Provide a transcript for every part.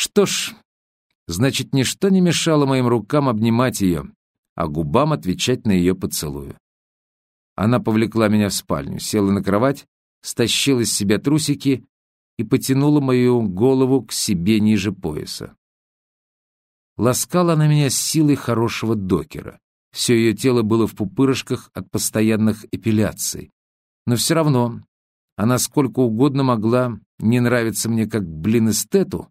Что ж, значит, ничто не мешало моим рукам обнимать ее, а губам отвечать на ее поцелую. Она повлекла меня в спальню, села на кровать, стащила с себя трусики и потянула мою голову к себе ниже пояса. Ласкала она меня с силой хорошего докера. Все ее тело было в пупырышках от постоянных эпиляций. Но все равно она сколько угодно могла не нравиться мне как блин эстету,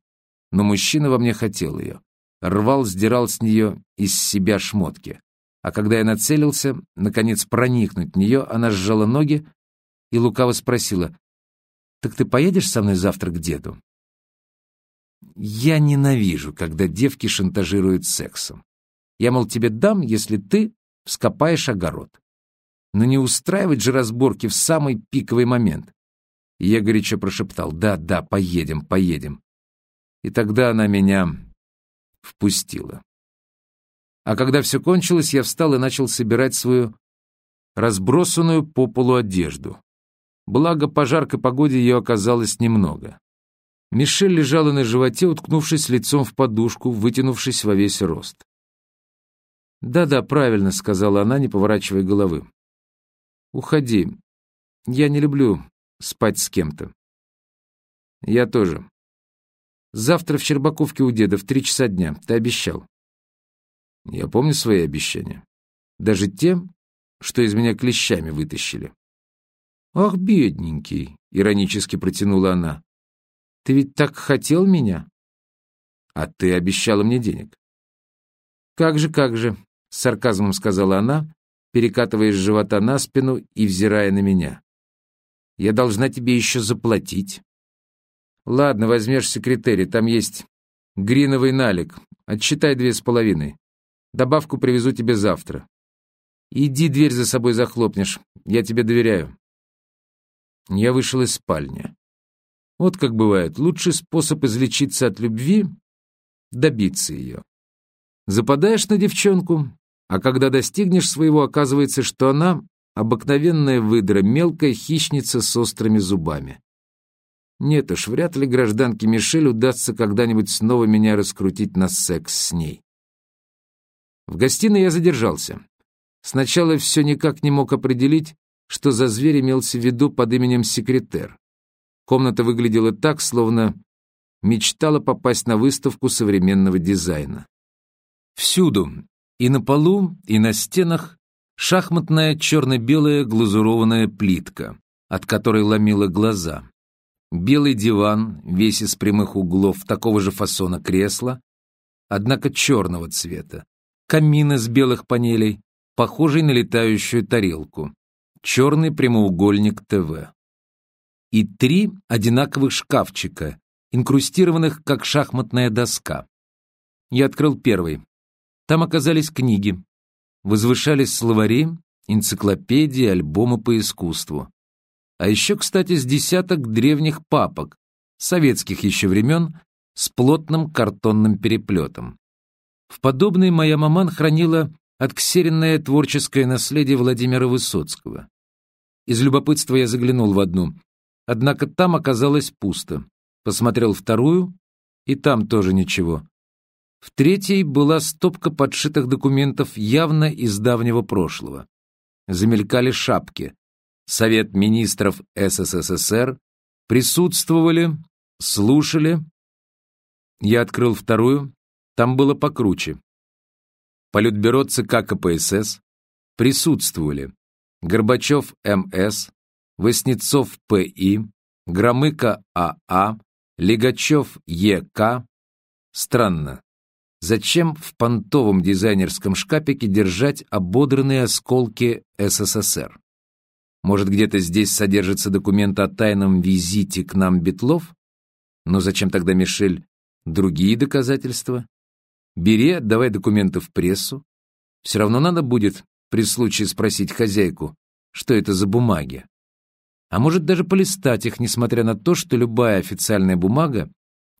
но мужчина во мне хотел ее. Рвал, сдирал с нее из себя шмотки. А когда я нацелился, наконец, проникнуть в нее, она сжала ноги и лукаво спросила, «Так ты поедешь со мной завтра к деду?» Я ненавижу, когда девки шантажируют сексом. Я, мол, тебе дам, если ты вскопаешь огород. Но не устраивать же разборки в самый пиковый момент. Я горячо прошептал, да, да, поедем, поедем. И тогда она меня впустила. А когда все кончилось, я встал и начал собирать свою разбросанную по полу одежду. Благо, по жаркой погоде ее оказалось немного. Мишель лежала на животе, уткнувшись лицом в подушку, вытянувшись во весь рост. «Да-да, правильно», — сказала она, не поворачивая головы. «Уходи. Я не люблю спать с кем-то». «Я тоже. Завтра в Щербаковке у деда в три часа дня. Ты обещал». «Я помню свои обещания. Даже те, что из меня клещами вытащили». «Ах, бедненький», — иронически протянула она. «Ты ведь так хотел меня?» «А ты обещала мне денег». «Как же, как же», — с сарказмом сказала она, перекатывая с живота на спину и взирая на меня. «Я должна тебе еще заплатить». «Ладно, возьмешь секретари, там есть гриновый налик. Отсчитай две с половиной. Добавку привезу тебе завтра. Иди дверь за собой захлопнешь, я тебе доверяю». Я вышел из спальни. Вот как бывает, лучший способ излечиться от любви — добиться ее. Западаешь на девчонку, а когда достигнешь своего, оказывается, что она — обыкновенная выдра, мелкая хищница с острыми зубами. Нет уж, вряд ли гражданке Мишель удастся когда-нибудь снова меня раскрутить на секс с ней. В гостиной я задержался. Сначала все никак не мог определить, что за зверь имелся в виду под именем секретер. Комната выглядела так, словно мечтала попасть на выставку современного дизайна. Всюду, и на полу, и на стенах, шахматная черно-белая глазурованная плитка, от которой ломила глаза. Белый диван, весь из прямых углов, такого же фасона кресла, однако черного цвета. Камин из белых панелей, похожий на летающую тарелку. Черный прямоугольник ТВ. И три одинаковых шкафчика, инкрустированных как шахматная доска. Я открыл первый. Там оказались книги. Возвышались словари, энциклопедии, альбомы по искусству. А еще, кстати, с десяток древних папок, советских еще времен, с плотным картонным переплетом. В подобной моя маман хранила отксеренное творческое наследие Владимира Высоцкого. Из любопытства я заглянул в одну, однако там оказалось пусто. Посмотрел вторую, и там тоже ничего. В третьей была стопка подшитых документов явно из давнего прошлого. Замелькали шапки. Совет министров СССР присутствовали, слушали. Я открыл вторую, там было покруче. Политбюро ЦК КПСС присутствовали Горбачев МС, Воснецов ПИ, Громыко АА, Легачев ЕК. Странно, Зачем в понтовом дизайнерском шкапике держать ободранные осколки СССР? Может, где-то здесь содержится документ о тайном визите к нам Бетлов? Но зачем тогда, Мишель, другие доказательства? Бери, отдавай документы в прессу. Все равно надо будет при случае спросить хозяйку, что это за бумаги. А может даже полистать их, несмотря на то, что любая официальная бумага,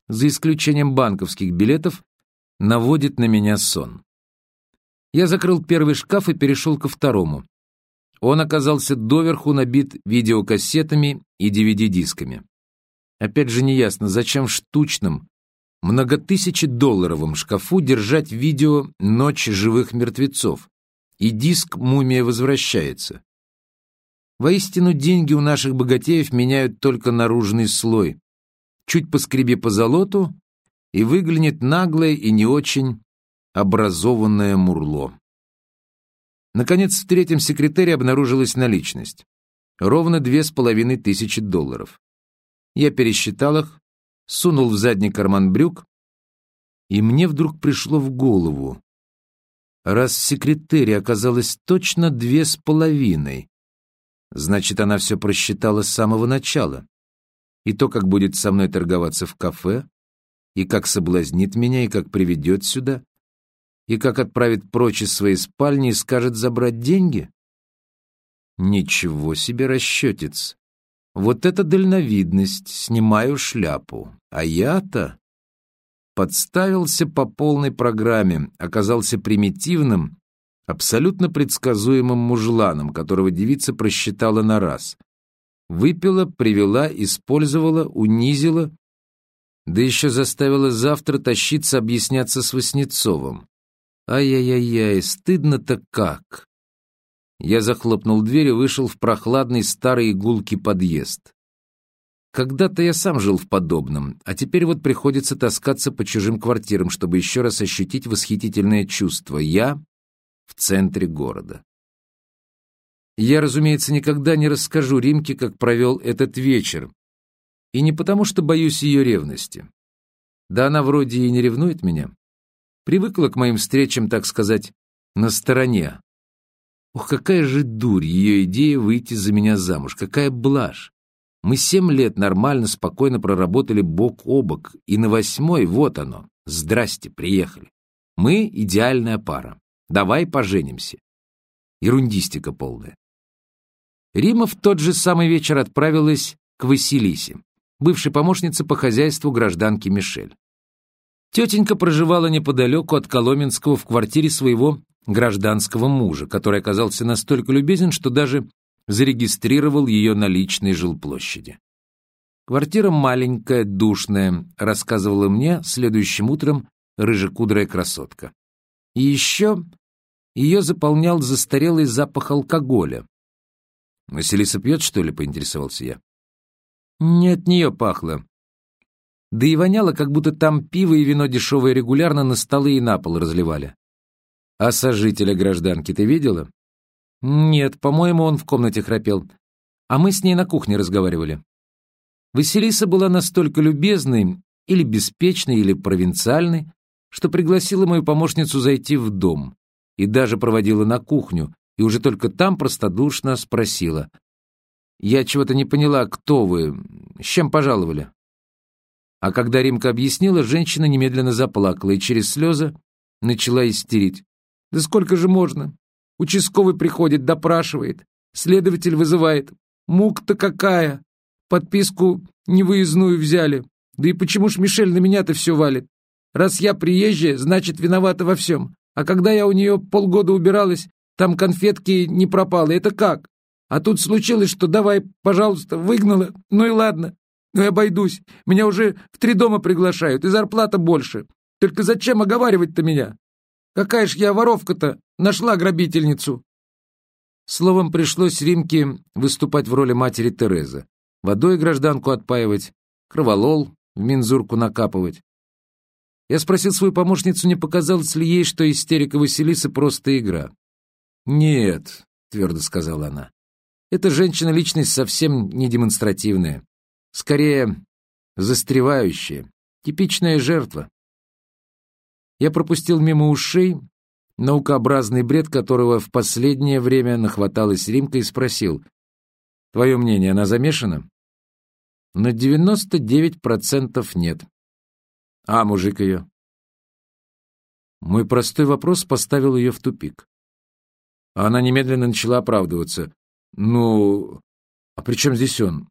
за исключением банковских билетов, наводит на меня сон. Я закрыл первый шкаф и перешел ко второму. Он оказался доверху набит видеокассетами и DVD-дисками. Опять же неясно, зачем в штучном, многотысячедолларовом шкафу держать видео «Ночь живых мертвецов» и диск «Мумия возвращается». Воистину, деньги у наших богатеев меняют только наружный слой. Чуть поскреби по золоту, и выглянет наглое и не очень образованное мурло. Наконец, в третьем секретаре обнаружилась наличность. Ровно две с половиной тысячи долларов. Я пересчитал их, сунул в задний карман брюк, и мне вдруг пришло в голову. Раз в секретаре оказалось точно две с половиной, значит, она все просчитала с самого начала. И то, как будет со мной торговаться в кафе, и как соблазнит меня, и как приведет сюда, и как отправит прочь из своей спальни и скажет забрать деньги? Ничего себе расчетец! Вот это дальновидность, снимаю шляпу. А я-то подставился по полной программе, оказался примитивным, абсолютно предсказуемым мужланом, которого девица просчитала на раз. Выпила, привела, использовала, унизила, да еще заставила завтра тащиться объясняться с Васнецовым. Ай-яй-яй, стыдно-то как. Я захлопнул дверь и вышел в прохладный старый игулкий подъезд. Когда-то я сам жил в подобном, а теперь вот приходится таскаться по чужим квартирам, чтобы еще раз ощутить восхитительное чувство. Я в центре города. Я, разумеется, никогда не расскажу Римке, как провел этот вечер. И не потому, что боюсь ее ревности. Да она вроде и не ревнует меня. Привыкла к моим встречам, так сказать, на стороне. Ух, какая же дурь ее идея выйти за меня замуж, какая блажь. Мы семь лет нормально, спокойно проработали бок о бок, и на восьмой вот оно. Здрасте, приехали. Мы идеальная пара. Давай поженимся. Ерундистика полная. Рима в тот же самый вечер отправилась к Василисе, бывшей помощнице по хозяйству гражданки Мишель. Тетенька проживала неподалеку от Коломенского в квартире своего гражданского мужа, который оказался настолько любезен, что даже зарегистрировал ее на личной жилплощади. Квартира маленькая, душная, рассказывала мне следующим утром рыжекудрая красотка. И еще ее заполнял застарелый запах алкоголя. «Василиса пьет, что ли?» — поинтересовался я. «Не от нее пахло. Да и воняло, как будто там пиво и вино дешевое регулярно на столы и на пол разливали. А сожителя гражданки ты видела? Нет, по-моему, он в комнате храпел. А мы с ней на кухне разговаривали. Василиса была настолько любезной, или беспечной, или провинциальной, что пригласила мою помощницу зайти в дом и даже проводила на кухню, и уже только там простодушно спросила. «Я чего-то не поняла, кто вы, с чем пожаловали?» А когда Римка объяснила, женщина немедленно заплакала и через слезы начала истерить. «Да сколько же можно? Участковый приходит, допрашивает, следователь вызывает. Мук-то какая! Подписку невыездную взяли. Да и почему ж Мишель на меня-то все валит? Раз я приезжая, значит, виновата во всем. А когда я у нее полгода убиралась, там конфетки не пропало. Это как? А тут случилось, что давай, пожалуйста, выгнала. Ну и ладно. Ну и обойдусь. Меня уже в три дома приглашают, и зарплата больше. Только зачем оговаривать-то меня? Какая ж я воровка-то нашла грабительницу?» Словом, пришлось Римке выступать в роли матери Терезы. Водой гражданку отпаивать, кроволол в мензурку накапывать. Я спросил свою помощницу, не показалось ли ей, что истерика Василисы просто игра. «Нет», — твердо сказала она, — «эта женщина личность совсем не демонстративная. Скорее, застревающая, типичная жертва. Я пропустил мимо ушей наукообразный бред, которого в последнее время нахваталась Римка, и спросил, «Твое мнение, она замешана?» На 99% нет. А мужик ее? Мой простой вопрос поставил ее в тупик. Она немедленно начала оправдываться. «Ну, а при чем здесь он?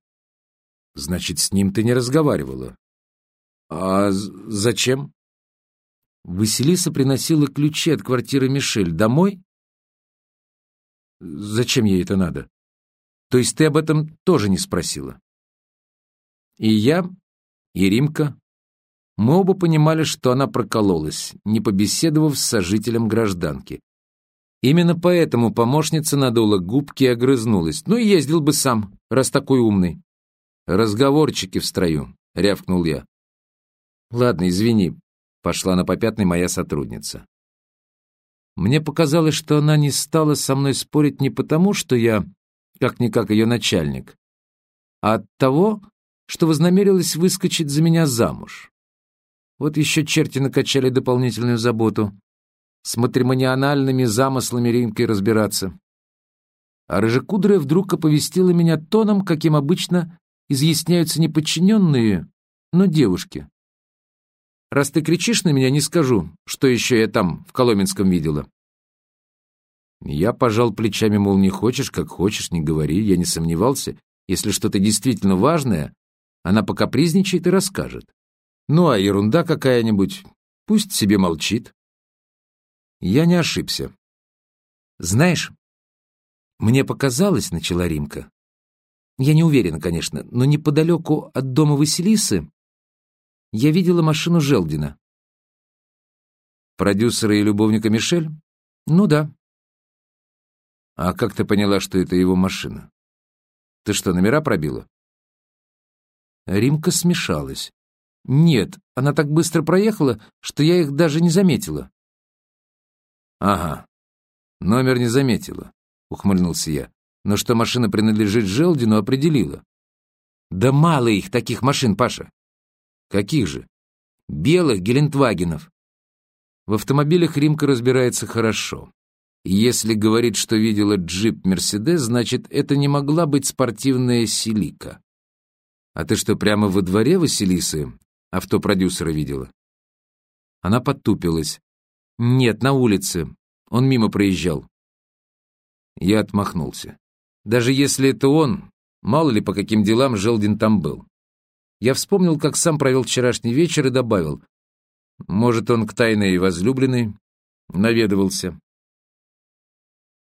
Значит, с ним ты не разговаривала. А зачем? Василиса приносила ключи от квартиры Мишель домой? Зачем ей это надо? То есть ты об этом тоже не спросила? И я, и Римка Мы оба понимали, что она прокололась, не побеседовав с сожителем гражданки. Именно поэтому помощница надула губки и огрызнулась. «Ну и ездил бы сам, раз такой умный». «Разговорчики в строю», — рявкнул я. «Ладно, извини», — пошла на попятный моя сотрудница. Мне показалось, что она не стала со мной спорить не потому, что я, как-никак, ее начальник, а от того, что вознамерилась выскочить за меня замуж. Вот еще черти накачали дополнительную заботу с матримониальными замыслами Римкой разбираться. А рыжекудрая вдруг оповестила меня тоном, каким обычно изъясняются не подчиненные, но девушки. Раз ты кричишь на меня, не скажу, что еще я там, в Коломенском, видела. Я пожал плечами, мол, не хочешь, как хочешь, не говори. Я не сомневался. Если что-то действительно важное, она покапризничает и расскажет. Ну, а ерунда какая-нибудь, пусть себе молчит. Я не ошибся. «Знаешь, мне показалось, — начала Римка, — я не уверена, конечно, но неподалеку от дома Василисы я видела машину Желдина». «Продюсера и любовника Мишель?» «Ну да». «А как ты поняла, что это его машина? Ты что, номера пробила?» Римка смешалась. «Нет, она так быстро проехала, что я их даже не заметила». «Ага, номер не заметила», — ухмыльнулся я. «Но что машина принадлежит Желдину, определила». «Да мало их, таких машин, Паша». «Каких же?» «Белых Гелендвагенов». В автомобилях Римка разбирается хорошо. Если говорит, что видела джип «Мерседес», значит, это не могла быть спортивная «Силика». «А ты что, прямо во дворе Василисы автопродюсера видела?» Она подтупилась. «Нет, на улице. Он мимо проезжал». Я отмахнулся. Даже если это он, мало ли по каким делам Желдин там был. Я вспомнил, как сам провел вчерашний вечер и добавил. Может, он к тайной возлюбленной наведывался.